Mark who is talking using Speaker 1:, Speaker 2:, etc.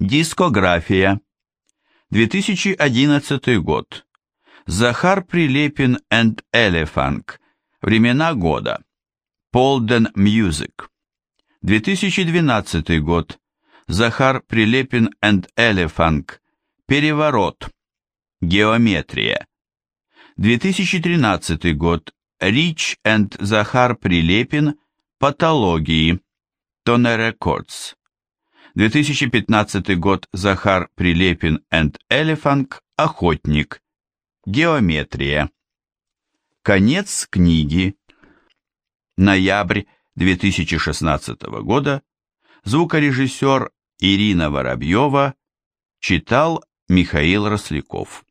Speaker 1: Дискография. 2011 год. Захар Прилепин and Elephant. Времена года. Polden Music. 2012 год. Захар Прилепин and Elephant. Переворот. Геометрия. 2013 год. Рич and Захар Прилепин. Патологии. Тоне Рекордс. 2015 год. Захар Прилепин and Elephant. Охотник. Геометрия. Конец книги. Ноябрь 2016 года. Звукорежиссер Ирина Воробьева читал Михаил Росляков.